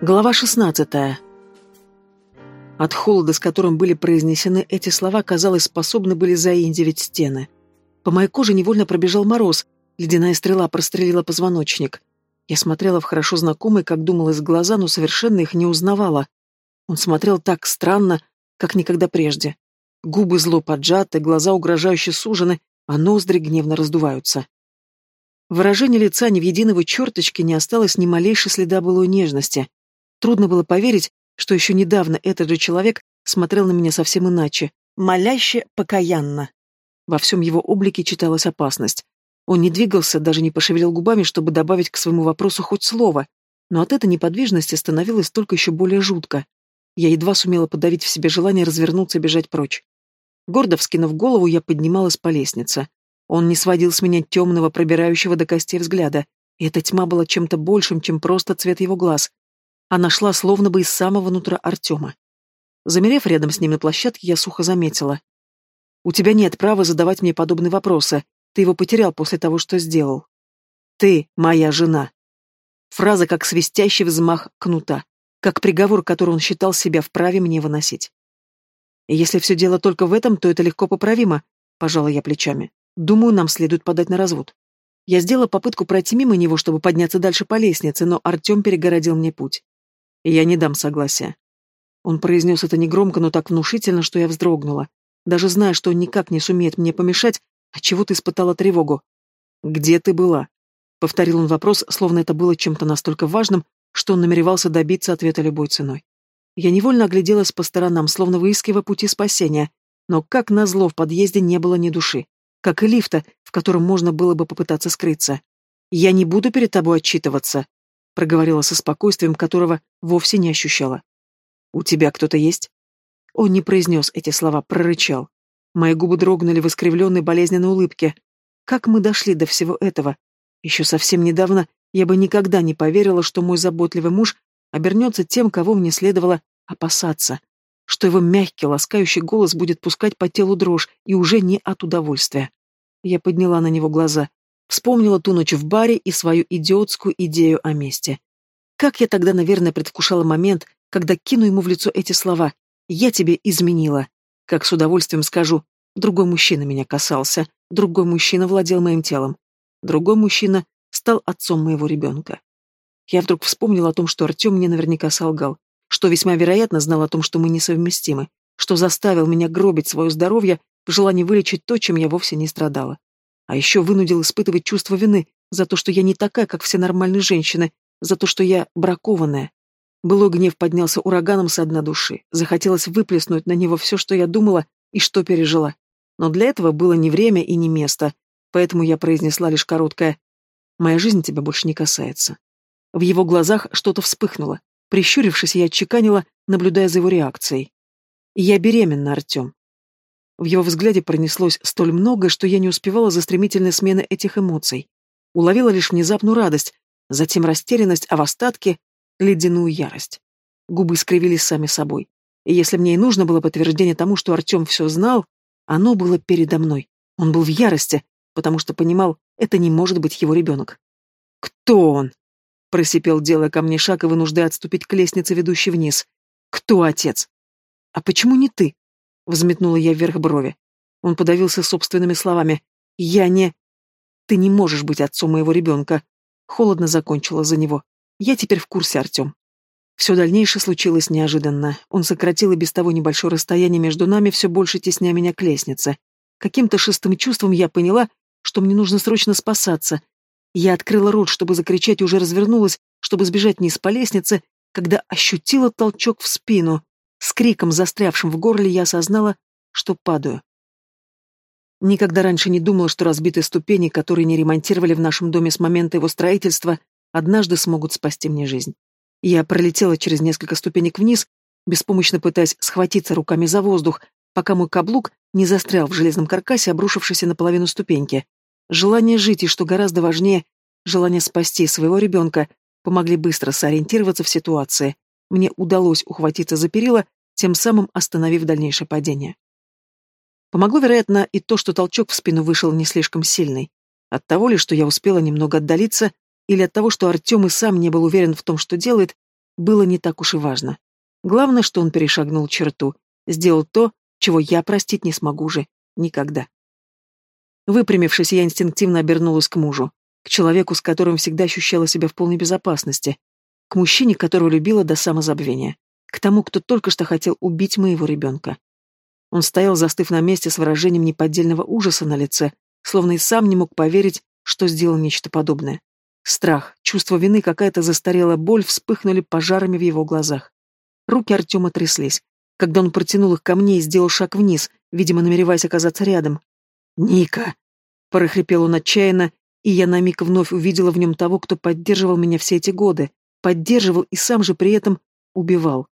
Глава 16. От холода, с которым были произнесены эти слова, казалось, способны были заиндивить стены. По моей коже невольно пробежал мороз, ледяная стрела прострелила позвоночник. Я смотрела в хорошо знакомые, как думалось, глаза, но совершенно их не узнавала. Он смотрел так странно, как никогда прежде. Губы зло поджаты, глаза угрожающе сужены, а ноздри гневно раздуваются. Выражение лица ни в единого черточки не осталось ни малейшей следа былой нежности. Трудно было поверить, что еще недавно этот же человек смотрел на меня совсем иначе, моляще, покаянно. Во всем его облике читалась опасность. Он не двигался, даже не пошевелил губами, чтобы добавить к своему вопросу хоть слово, но от этой неподвижности становилось только еще более жутко. Я едва сумела подавить в себе желание развернуться и бежать прочь. Гордо вскинув голову, я поднималась по лестнице. Он не сводил с меня темного, пробирающего до костей взгляда, и эта тьма была чем-то большим, чем просто цвет его глаз. Она шла словно бы из самого нутра Артема. Замерев рядом с ним на площадке, я сухо заметила. «У тебя нет права задавать мне подобные вопросы. Ты его потерял после того, что сделал. Ты моя жена». Фраза как свистящий взмах кнута, как приговор, который он считал себя вправе мне выносить. «Если все дело только в этом, то это легко поправимо», — пожала я плечами. «Думаю, нам следует подать на развод». Я сделала попытку пройти мимо него, чтобы подняться дальше по лестнице, но Артем перегородил мне путь. Я не дам согласия. Он произнес это негромко, но так внушительно, что я вздрогнула. Даже зная, что он никак не сумеет мне помешать, отчего ты испытала тревогу. «Где ты была?» Повторил он вопрос, словно это было чем-то настолько важным, что он намеревался добиться ответа любой ценой. Я невольно огляделась по сторонам, словно выискивая пути спасения, но, как назло, в подъезде не было ни души, как и лифта, в котором можно было бы попытаться скрыться. «Я не буду перед тобой отчитываться», проговорила со спокойствием, которого вовсе не ощущала. «У тебя кто-то есть?» Он не произнес эти слова, прорычал. Мои губы дрогнули в искривленной болезненной улыбке. Как мы дошли до всего этого? Еще совсем недавно я бы никогда не поверила, что мой заботливый муж обернется тем, кого мне следовало опасаться, что его мягкий, ласкающий голос будет пускать по телу дрожь, и уже не от удовольствия. Я подняла на него глаза. Вспомнила ту ночь в баре и свою идиотскую идею о месте. Как я тогда, наверное, предвкушала момент, когда кину ему в лицо эти слова «Я тебе изменила». Как с удовольствием скажу «Другой мужчина меня касался, другой мужчина владел моим телом, другой мужчина стал отцом моего ребенка». Я вдруг вспомнила о том, что Артем мне наверняка солгал, что весьма вероятно знал о том, что мы несовместимы, что заставил меня гробить свое здоровье в желании вылечить то, чем я вовсе не страдала. А еще вынудил испытывать чувство вины за то, что я не такая, как все нормальные женщины, за то, что я бракованная. Былой гнев поднялся ураганом со дна души. Захотелось выплеснуть на него все, что я думала и что пережила. Но для этого было не время и не место, поэтому я произнесла лишь короткое «Моя жизнь тебя больше не касается». В его глазах что-то вспыхнуло. Прищурившись, я отчеканила, наблюдая за его реакцией. «Я беременна, Артем. В его взгляде пронеслось столь много, что я не успевала за стремительной смены этих эмоций. Уловила лишь внезапную радость, затем растерянность, а в остатке — ледяную ярость. Губы скривились сами собой. И если мне и нужно было подтверждение тому, что Артем все знал, оно было передо мной. Он был в ярости, потому что понимал, это не может быть его ребенок. «Кто он?» — просипел, делая ко мне шаг и вынуждая отступить к лестнице, ведущей вниз. «Кто отец?» «А почему не ты?» Взметнула я вверх брови. Он подавился собственными словами. «Я не...» «Ты не можешь быть отцом моего ребенка». Холодно закончила за него. «Я теперь в курсе, Артем». Все дальнейшее случилось неожиданно. Он сократил и без того небольшое расстояние между нами, все больше тесня меня к лестнице. Каким-то шестым чувством я поняла, что мне нужно срочно спасаться. Я открыла рот, чтобы закричать, и уже развернулась, чтобы сбежать вниз по лестнице, когда ощутила толчок в спину. С криком, застрявшим в горле, я осознала, что падаю. Никогда раньше не думала, что разбитые ступени, которые не ремонтировали в нашем доме с момента его строительства, однажды смогут спасти мне жизнь. Я пролетела через несколько ступенек вниз, беспомощно пытаясь схватиться руками за воздух, пока мой каблук не застрял в железном каркасе, обрушившийся на половину ступеньки. Желание жить и, что гораздо важнее, желание спасти своего ребенка, помогли быстро сориентироваться в ситуации. Мне удалось ухватиться за перила, тем самым остановив дальнейшее падение. Помогло, вероятно, и то, что толчок в спину вышел не слишком сильный. От того ли, что я успела немного отдалиться, или от того, что Артем и сам не был уверен в том, что делает, было не так уж и важно. Главное, что он перешагнул черту, сделал то, чего я простить не смогу уже никогда. Выпрямившись, я инстинктивно обернулась к мужу, к человеку, с которым всегда ощущала себя в полной безопасности, к мужчине, которого любила до самозабвения, к тому, кто только что хотел убить моего ребенка. Он стоял, застыв на месте с выражением неподдельного ужаса на лице, словно и сам не мог поверить, что сделал нечто подобное. Страх, чувство вины, какая-то застарелая боль вспыхнули пожарами в его глазах. Руки Артема тряслись, когда он протянул их ко мне и сделал шаг вниз, видимо, намереваясь оказаться рядом. «Ника!» — прохрипел он отчаянно, и я на миг вновь увидела в нем того, кто поддерживал меня все эти годы, поддерживал и сам же при этом убивал.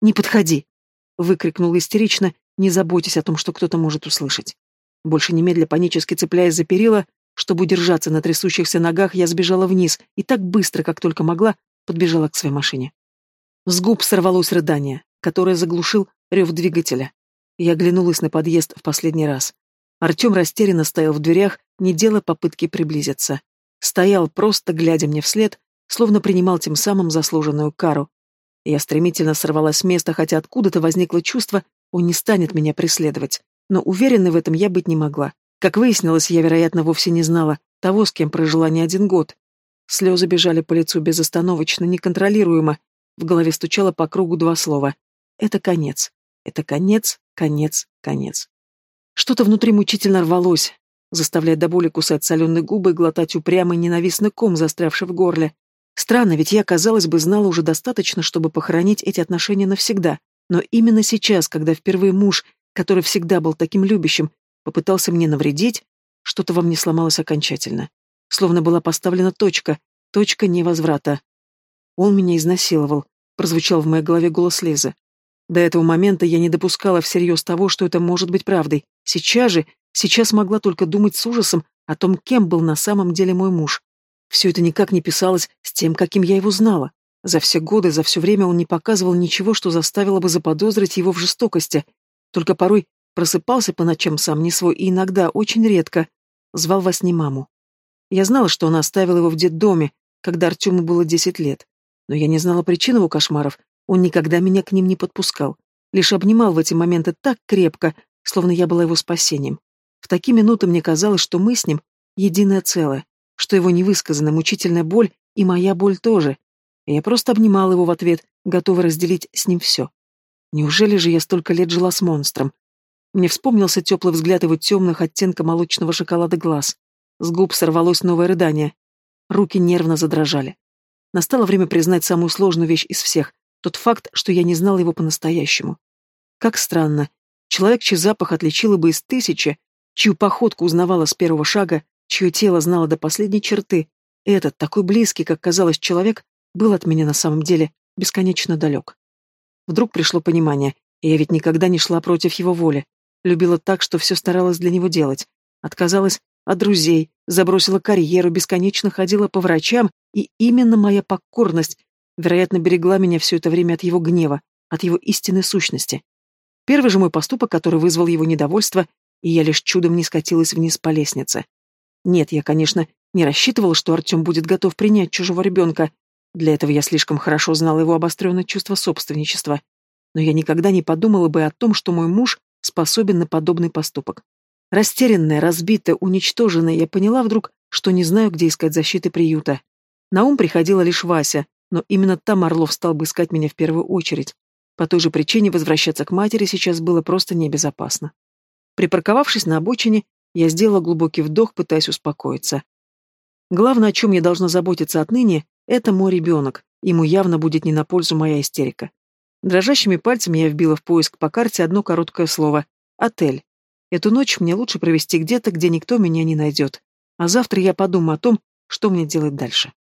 «Не подходи!» — выкрикнул истерично, не заботясь о том, что кто-то может услышать. Больше немедля панически цепляясь за перила, чтобы удержаться на трясущихся ногах, я сбежала вниз и так быстро, как только могла, подбежала к своей машине. С губ сорвалось рыдание, которое заглушил рев двигателя. Я оглянулась на подъезд в последний раз. Артем растерянно стоял в дверях, не делая попытки приблизиться. Стоял, просто глядя мне вслед, словно принимал тем самым заслуженную кару. Я стремительно сорвалась с места, хотя откуда-то возникло чувство, он не станет меня преследовать. Но уверенной в этом я быть не могла. Как выяснилось, я, вероятно, вовсе не знала того, с кем прожила не один год. Слезы бежали по лицу безостановочно, неконтролируемо. В голове стучало по кругу два слова. Это конец. Это конец, конец, конец. Что-то внутри мучительно рвалось, заставляя до боли кусать соленые губы и глотать упрямый ненавистный ком, застрявший в горле. Странно, ведь я, казалось бы, знала уже достаточно, чтобы похоронить эти отношения навсегда. Но именно сейчас, когда впервые муж, который всегда был таким любящим, попытался мне навредить, что-то во мне сломалось окончательно. Словно была поставлена точка, точка невозврата. Он меня изнасиловал, прозвучал в моей голове голос Лизы. До этого момента я не допускала всерьез того, что это может быть правдой. Сейчас же, сейчас могла только думать с ужасом о том, кем был на самом деле мой муж. Все это никак не писалось с тем, каким я его знала. За все годы, за все время он не показывал ничего, что заставило бы заподозрить его в жестокости. Только порой просыпался по ночам сам не свой и иногда, очень редко, звал во сне маму. Я знала, что она оставила его в детдоме, когда Артему было десять лет. Но я не знала причин его кошмаров, он никогда меня к ним не подпускал. Лишь обнимал в эти моменты так крепко, словно я была его спасением. В такие минуты мне казалось, что мы с ним единое целое что его невысказанная мучительная боль и моя боль тоже. Я просто обнимала его в ответ, готова разделить с ним все. Неужели же я столько лет жила с монстром? Мне вспомнился теплый взгляд его темных оттенка молочного шоколада глаз. С губ сорвалось новое рыдание. Руки нервно задрожали. Настало время признать самую сложную вещь из всех — тот факт, что я не знала его по-настоящему. Как странно. Человек, чей запах отличила бы из тысячи, чью походку узнавала с первого шага, чье тело знало до последней черты, этот, такой близкий, как казалось, человек, был от меня на самом деле бесконечно далек. Вдруг пришло понимание, и я ведь никогда не шла против его воли, любила так, что все старалась для него делать, отказалась от друзей, забросила карьеру, бесконечно ходила по врачам, и именно моя покорность, вероятно, берегла меня все это время от его гнева, от его истинной сущности. Первый же мой поступок, который вызвал его недовольство, и я лишь чудом не скатилась вниз по лестнице. Нет, я, конечно, не рассчитывала, что Артем будет готов принять чужого ребенка. Для этого я слишком хорошо знала его обостренное чувство собственничества. Но я никогда не подумала бы о том, что мой муж способен на подобный поступок. Растерянная, разбитая, уничтоженная, я поняла вдруг, что не знаю, где искать защиты приюта. На ум приходила лишь Вася, но именно там Орлов стал бы искать меня в первую очередь. По той же причине возвращаться к матери сейчас было просто небезопасно. Припарковавшись на обочине, я сделала глубокий вдох, пытаясь успокоиться. Главное, о чем я должна заботиться отныне, это мой ребенок. Ему явно будет не на пользу моя истерика. Дрожащими пальцами я вбила в поиск по карте одно короткое слово «отель». Эту ночь мне лучше провести где-то, где никто меня не найдет. А завтра я подумаю о том, что мне делать дальше.